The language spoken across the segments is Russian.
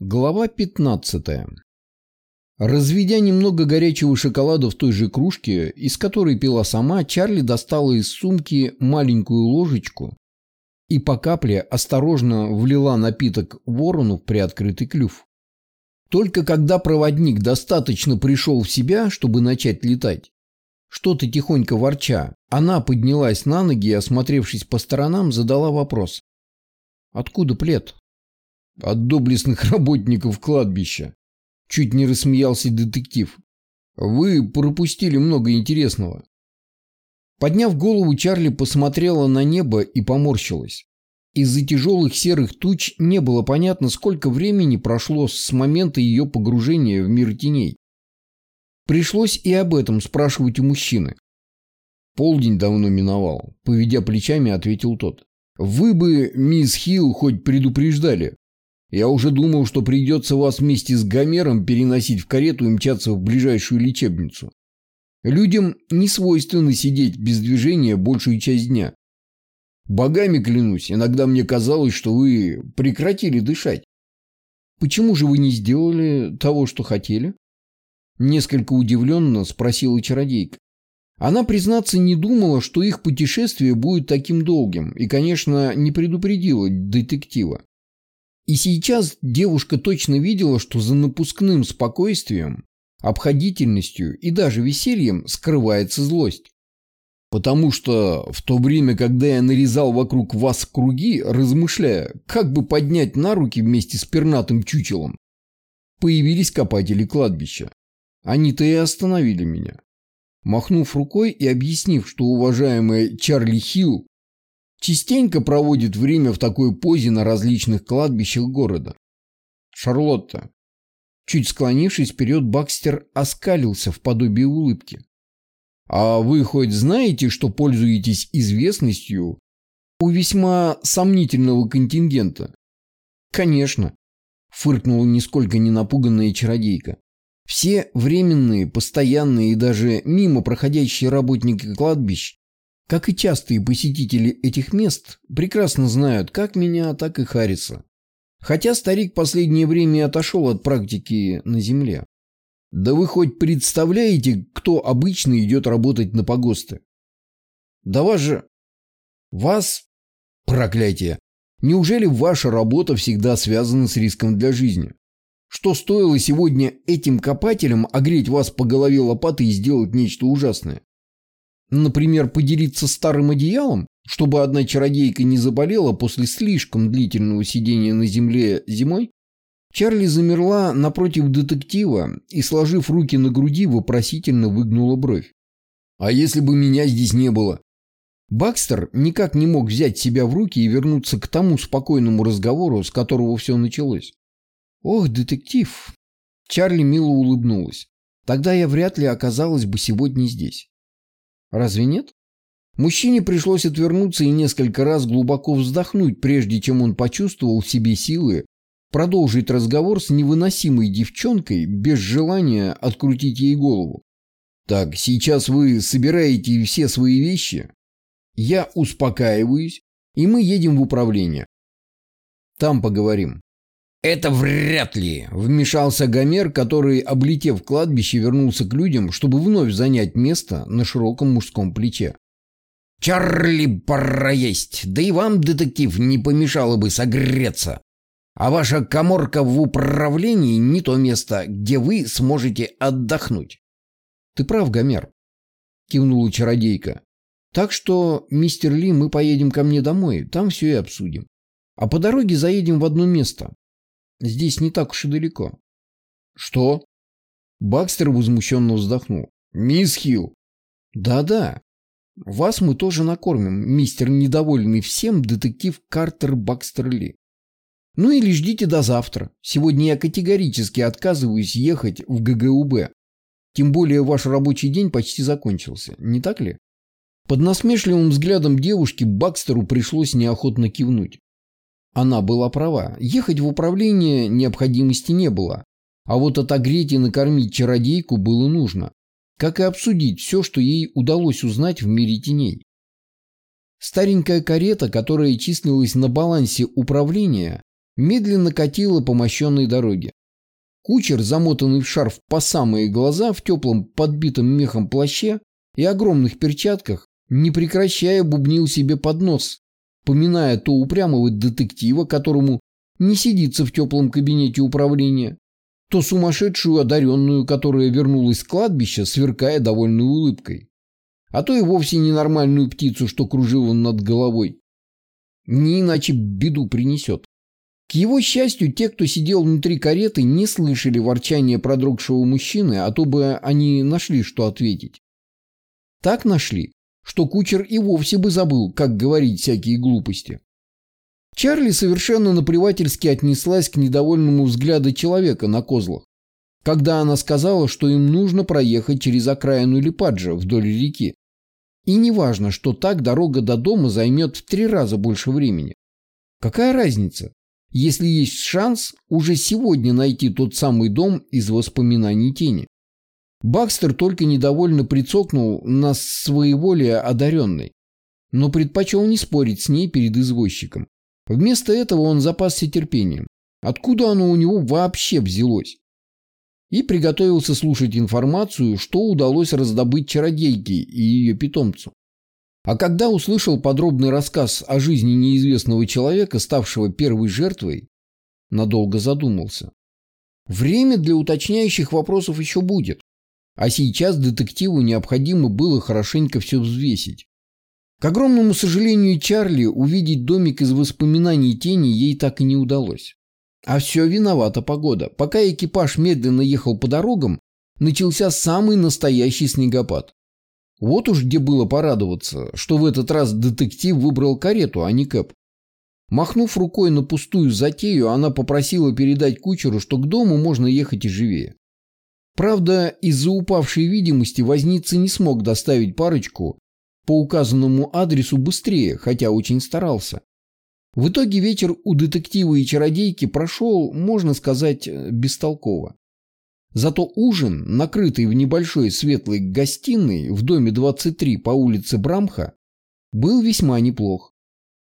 Глава 15. Разведя немного горячего шоколада в той же кружке, из которой пила сама, Чарли достала из сумки маленькую ложечку и по капле осторожно влила напиток ворону в приоткрытый клюв. Только когда проводник достаточно пришел в себя, чтобы начать летать, что-то тихонько ворча, она поднялась на ноги и, осмотревшись по сторонам, задала вопрос. «Откуда плед?» От доблестных работников кладбища. Чуть не рассмеялся детектив. Вы пропустили много интересного. Подняв голову, Чарли посмотрела на небо и поморщилась. Из-за тяжелых серых туч не было понятно, сколько времени прошло с момента ее погружения в мир теней. Пришлось и об этом спрашивать у мужчины. Полдень давно миновал, поведя плечами, ответил тот. Вы бы, мисс Хилл, хоть предупреждали. Я уже думал, что придется вас вместе с Гомером переносить в карету и мчаться в ближайшую лечебницу. Людям не свойственно сидеть без движения большую часть дня. Богами клянусь, иногда мне казалось, что вы прекратили дышать. Почему же вы не сделали того, что хотели? Несколько удивленно спросила чародейка. Она, признаться, не думала, что их путешествие будет таким долгим, и, конечно, не предупредила детектива. И сейчас девушка точно видела, что за напускным спокойствием, обходительностью и даже весельем скрывается злость. Потому что в то время, когда я нарезал вокруг вас круги, размышляя, как бы поднять на руки вместе с пернатым чучелом, появились копатели кладбища. Они-то и остановили меня. Махнув рукой и объяснив, что уважаемая Чарли Хилл частенько проводит время в такой позе на различных кладбищах города. Шарлотта. Чуть склонившись вперед, Бакстер оскалился в подобии улыбки. «А вы хоть знаете, что пользуетесь известностью у весьма сомнительного контингента?» «Конечно», — фыркнула нисколько не напуганная чародейка. «Все временные, постоянные и даже мимо проходящие работники кладбищ как и частые посетители этих мест, прекрасно знают как меня, так и Харриса. Хотя старик последнее время отошел от практики на земле. Да вы хоть представляете, кто обычно идет работать на погосты? Да вас же... Вас... Проклятие! Неужели ваша работа всегда связана с риском для жизни? Что стоило сегодня этим копателям огреть вас по голове лопатой и сделать нечто ужасное? Например, поделиться старым одеялом, чтобы одна чародейка не заболела после слишком длительного сидения на земле зимой? Чарли замерла напротив детектива и, сложив руки на груди, вопросительно выгнула бровь. «А если бы меня здесь не было?» Бакстер никак не мог взять себя в руки и вернуться к тому спокойному разговору, с которого все началось. «Ох, детектив!» Чарли мило улыбнулась. «Тогда я вряд ли оказалась бы сегодня здесь. Разве нет? Мужчине пришлось отвернуться и несколько раз глубоко вздохнуть, прежде чем он почувствовал в себе силы продолжить разговор с невыносимой девчонкой без желания открутить ей голову. «Так, сейчас вы собираете все свои вещи, я успокаиваюсь, и мы едем в управление. Там поговорим». «Это вряд ли!» – вмешался Гомер, который, облетев кладбище, вернулся к людям, чтобы вновь занять место на широком мужском плече. «Чарли, пора есть! Да и вам, детектив, не помешало бы согреться! А ваша коморка в управлении не то место, где вы сможете отдохнуть!» «Ты прав, Гомер!» – кивнула чародейка. «Так что, мистер Ли, мы поедем ко мне домой, там все и обсудим. А по дороге заедем в одно место, Здесь не так уж и далеко. Что? Бакстер возмущенно вздохнул. Мисс Хилл. Да-да. Вас мы тоже накормим, мистер недовольный всем детектив Картер Бакстер Ли. Ну или ждите до завтра. Сегодня я категорически отказываюсь ехать в ГГУБ. Тем более ваш рабочий день почти закончился, не так ли? Под насмешливым взглядом девушки Бакстеру пришлось неохотно кивнуть. Она была права. Ехать в управление необходимости не было. А вот отогреть и накормить чародейку было нужно. Как и обсудить все, что ей удалось узнать в мире теней. Старенькая карета, которая числилась на балансе управления, медленно катила по мощенной дороге. Кучер, замотанный в шарф по самые глаза, в теплом подбитом мехом плаще и огромных перчатках, не прекращая бубнил себе под нос, поминая то упрямого детектива, которому не сидится в теплом кабинете управления, то сумасшедшую одаренную, которая вернулась с кладбища, сверкая довольной улыбкой, а то и вовсе ненормальную птицу, что кружила над головой. Не иначе беду принесет. К его счастью, те, кто сидел внутри кареты, не слышали ворчания продрогшего мужчины, а то бы они нашли, что ответить. Так нашли, что кучер и вовсе бы забыл, как говорить всякие глупости. Чарли совершенно наплевательски отнеслась к недовольному взгляду человека на козлах, когда она сказала, что им нужно проехать через окраину Липаджа вдоль реки. И неважно, что так дорога до дома займет в три раза больше времени. Какая разница? если есть шанс уже сегодня найти тот самый дом из воспоминаний тени. Бакстер только недовольно прицокнул на своеволие одаренной, но предпочел не спорить с ней перед извозчиком. Вместо этого он запасся терпением. Откуда оно у него вообще взялось? И приготовился слушать информацию, что удалось раздобыть чародейке и ее питомцу. А когда услышал подробный рассказ о жизни неизвестного человека, ставшего первой жертвой, надолго задумался. Время для уточняющих вопросов еще будет, а сейчас детективу необходимо было хорошенько все взвесить. К огромному сожалению Чарли увидеть домик из воспоминаний тени ей так и не удалось. А все виновата погода. Пока экипаж медленно ехал по дорогам, начался самый настоящий снегопад. Вот уж где было порадоваться, что в этот раз детектив выбрал карету, а не кэп. Махнув рукой на пустую затею, она попросила передать кучеру, что к дому можно ехать и живее. Правда, из-за упавшей видимости возница не смог доставить парочку по указанному адресу быстрее, хотя очень старался. В итоге вечер у детектива и чародейки прошел, можно сказать, бестолково. Зато ужин, накрытый в небольшой светлой гостиной в доме 23 по улице Брамха, был весьма неплох.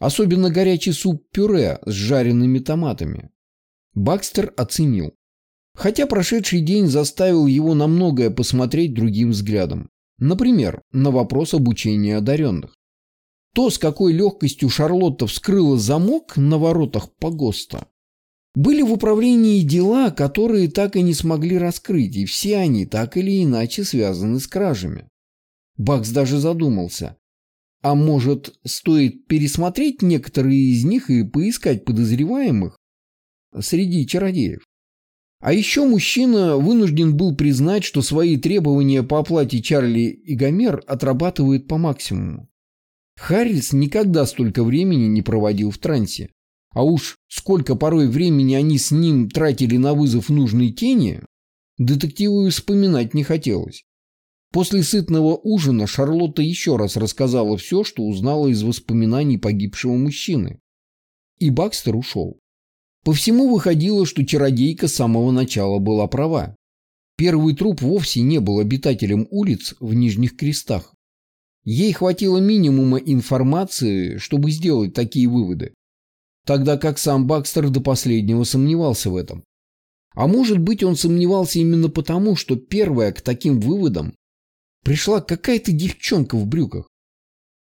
Особенно горячий суп-пюре с жареными томатами. Бакстер оценил. Хотя прошедший день заставил его на многое посмотреть другим взглядом. Например, на вопрос обучения одаренных. То, с какой легкостью Шарлотта вскрыла замок на воротах погоста, были в управлении дела, которые так и не смогли раскрыть, и все они так или иначе связаны с кражами. Бакс даже задумался. А может, стоит пересмотреть некоторые из них и поискать подозреваемых среди чародеев? А еще мужчина вынужден был признать, что свои требования по оплате Чарли и Гомер отрабатывает по максимуму. Харрис никогда столько времени не проводил в трансе. А уж сколько порой времени они с ним тратили на вызов нужной тени, детективу и вспоминать не хотелось. После сытного ужина Шарлотта еще раз рассказала все, что узнала из воспоминаний погибшего мужчины. И Бакстер ушел. По всему выходило, что чародейка с самого начала была права. Первый труп вовсе не был обитателем улиц в Нижних Крестах. Ей хватило минимума информации, чтобы сделать такие выводы тогда как сам Бакстер до последнего сомневался в этом. А может быть, он сомневался именно потому, что первая к таким выводам пришла какая-то девчонка в брюках.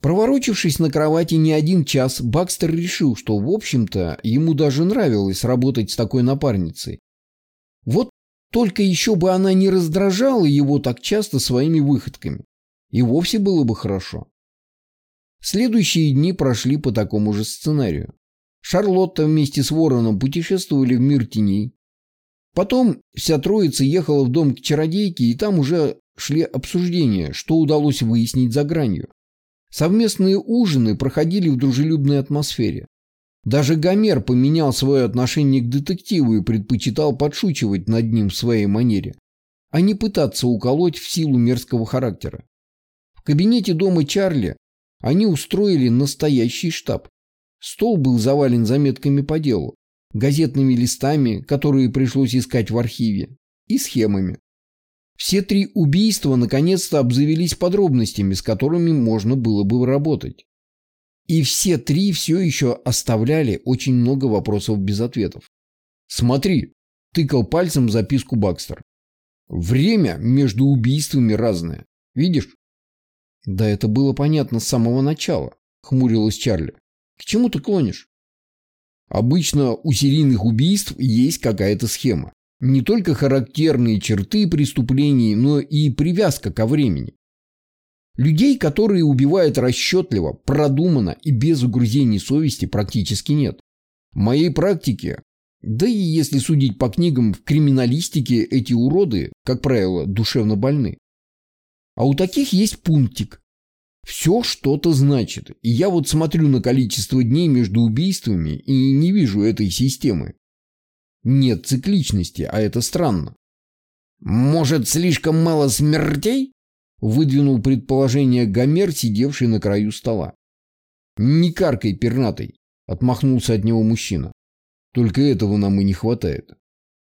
Проворочившись на кровати не один час, Бакстер решил, что, в общем-то, ему даже нравилось работать с такой напарницей. Вот только еще бы она не раздражала его так часто своими выходками. И вовсе было бы хорошо. Следующие дни прошли по такому же сценарию. Шарлотта вместе с Вороном путешествовали в мир теней. Потом вся троица ехала в дом к чародейке, и там уже шли обсуждения, что удалось выяснить за гранью. Совместные ужины проходили в дружелюбной атмосфере. Даже Гомер поменял свое отношение к детективу и предпочитал подшучивать над ним в своей манере, а не пытаться уколоть в силу мерзкого характера. В кабинете дома Чарли они устроили настоящий штаб. Стол был завален заметками по делу, газетными листами, которые пришлось искать в архиве, и схемами. Все три убийства наконец-то обзавелись подробностями, с которыми можно было бы работать. И все три все еще оставляли очень много вопросов без ответов. «Смотри», – тыкал пальцем записку Бакстер. «Время между убийствами разное. Видишь?» «Да это было понятно с самого начала», – хмурилась Чарли. «К чему ты клонишь?» Обычно у серийных убийств есть какая-то схема. Не только характерные черты преступлений, но и привязка ко времени. Людей, которые убивают расчетливо, продуманно и без угрызений совести практически нет. В моей практике, да и если судить по книгам в криминалистике, эти уроды, как правило, душевно больны. А у таких есть пунктик. Все что-то значит. И я вот смотрю на количество дней между убийствами и не вижу этой системы. Нет цикличности, а это странно. «Может, слишком мало смертей?» Выдвинул предположение Гомер, сидевший на краю стола. «Не каркай, пернатый!» — отмахнулся от него мужчина. «Только этого нам и не хватает».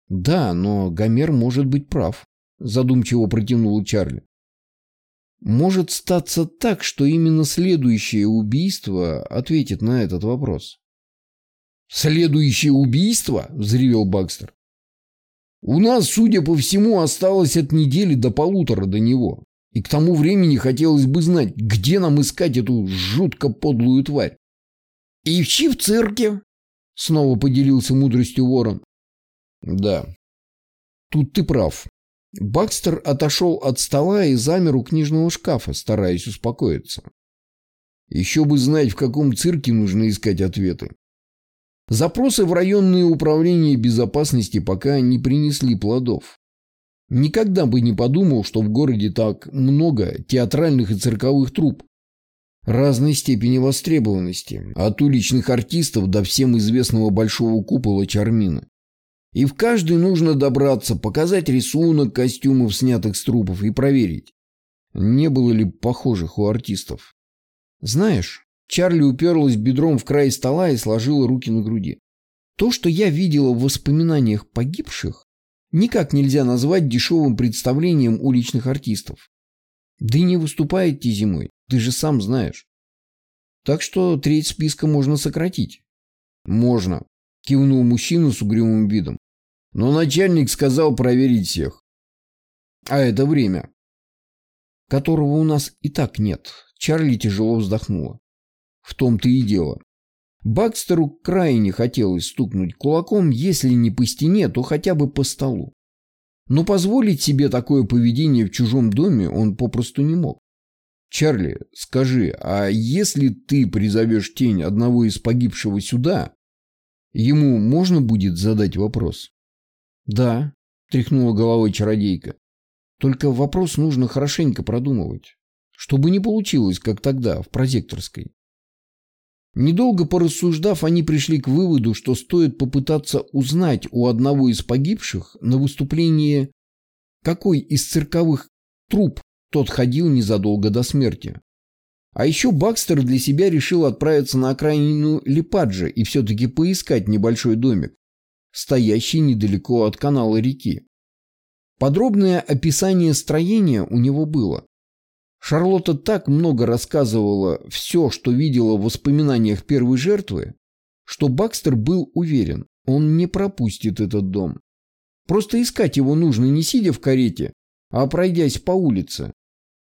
«Да, но Гомер может быть прав», — задумчиво протянул Чарли. «Может статься так, что именно следующее убийство ответит на этот вопрос». «Следующее убийство?» – взревел Бакстер. «У нас, судя по всему, осталось от недели до полутора до него. И к тому времени хотелось бы знать, где нам искать эту жутко подлую тварь». «Ищи в цирке», – снова поделился мудростью ворон. «Да, тут ты прав». Бакстер отошел от стола и замер у книжного шкафа, стараясь успокоиться. Еще бы знать, в каком цирке нужно искать ответы. Запросы в районные управления безопасности пока не принесли плодов. Никогда бы не подумал, что в городе так много театральных и цирковых труп разной степени востребованности, от уличных артистов до всем известного большого купола Чармина. И в каждый нужно добраться, показать рисунок костюмов, снятых с трупов, и проверить, не было ли похожих у артистов. Знаешь, Чарли уперлась бедром в край стола и сложила руки на груди. То, что я видела в воспоминаниях погибших, никак нельзя назвать дешевым представлением уличных артистов. Да и не выступаете зимой, ты же сам знаешь. Так что треть списка можно сократить. Можно, кивнул мужчина с угрюмым видом. Но начальник сказал проверить всех. А это время. Которого у нас и так нет. Чарли тяжело вздохнула. В том-то и дело. Бакстеру крайне хотелось стукнуть кулаком, если не по стене, то хотя бы по столу. Но позволить себе такое поведение в чужом доме он попросту не мог. «Чарли, скажи, а если ты призовешь тень одного из погибшего сюда, ему можно будет задать вопрос?» «Да», — тряхнула головой чародейка. «Только вопрос нужно хорошенько продумывать, чтобы не получилось, как тогда, в прозекторской. Недолго порассуждав, они пришли к выводу, что стоит попытаться узнать у одного из погибших на выступлении, какой из цирковых труп тот ходил незадолго до смерти. А еще Бакстер для себя решил отправиться на окраину Липаджи и все-таки поискать небольшой домик, стоящий недалеко от канала реки. Подробное описание строения у него было. Шарлотта так много рассказывала все, что видела в воспоминаниях первой жертвы, что Бакстер был уверен, он не пропустит этот дом. Просто искать его нужно не сидя в карете, а пройдясь по улице.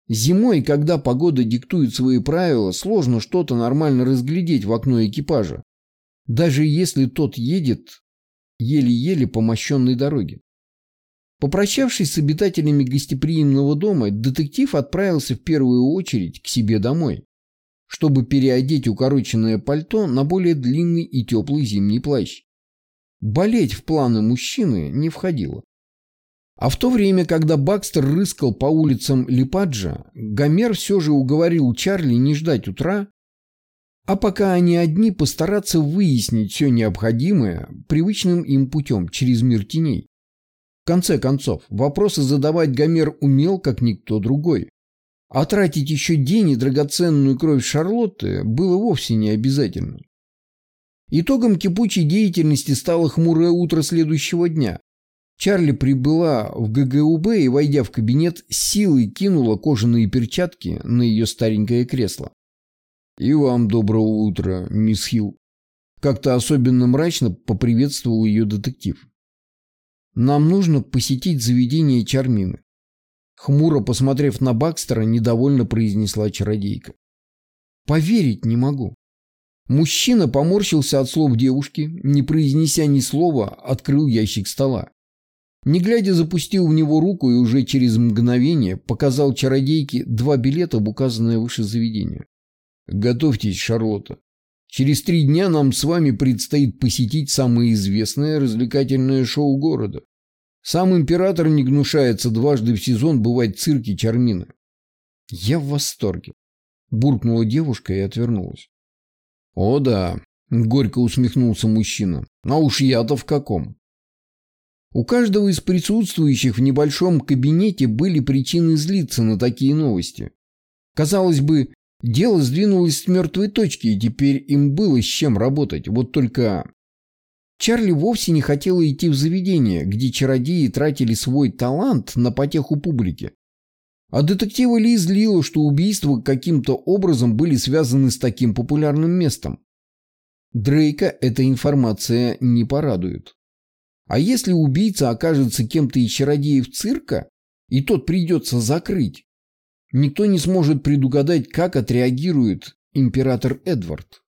Зимой, когда погода диктует свои правила, сложно что-то нормально разглядеть в окно экипажа, даже если тот едет еле-еле по мощенной дороге. Попрощавшись с обитателями гостеприимного дома, детектив отправился в первую очередь к себе домой, чтобы переодеть укороченное пальто на более длинный и теплый зимний плащ. Болеть в планы мужчины не входило. А в то время, когда Бакстер рыскал по улицам Липаджа, Гомер все же уговорил Чарли не ждать утра, а пока они одни постараться выяснить все необходимое привычным им путем через мир теней. В конце концов, вопросы задавать Гомер умел, как никто другой. А тратить еще день и драгоценную кровь Шарлотты было вовсе не обязательно. Итогом кипучей деятельности стало хмурое утро следующего дня. Чарли прибыла в ГГУБ и, войдя в кабинет, силой кинула кожаные перчатки на ее старенькое кресло. И вам доброго утра, мисс Хилл. Как-то особенно мрачно поприветствовал ее детектив. Нам нужно посетить заведение Чармины. Хмуро посмотрев на Бакстера, недовольно произнесла чародейка. Поверить не могу. Мужчина поморщился от слов девушки, не произнеся ни слова, открыл ящик стола. Не глядя, запустил в него руку и уже через мгновение показал чародейке два билета в указанное выше заведение. «Готовьтесь, Шарлотта. Через три дня нам с вами предстоит посетить самое известное развлекательное шоу города. Сам император не гнушается дважды в сезон бывать в цирке Чармина». «Я в восторге», – буркнула девушка и отвернулась. «О да», – горько усмехнулся мужчина. «А уж я-то в каком?» У каждого из присутствующих в небольшом кабинете были причины злиться на такие новости. Казалось бы, дело сдвинулось с мертвой точки, и теперь им было с чем работать. Вот только... Чарли вовсе не хотела идти в заведение, где чародеи тратили свой талант на потеху публики. А детектива Ли злило, что убийства каким-то образом были связаны с таким популярным местом. Дрейка эта информация не порадует. А если убийца окажется кем-то из чародеев цирка, и тот придется закрыть, никто не сможет предугадать, как отреагирует император Эдвард.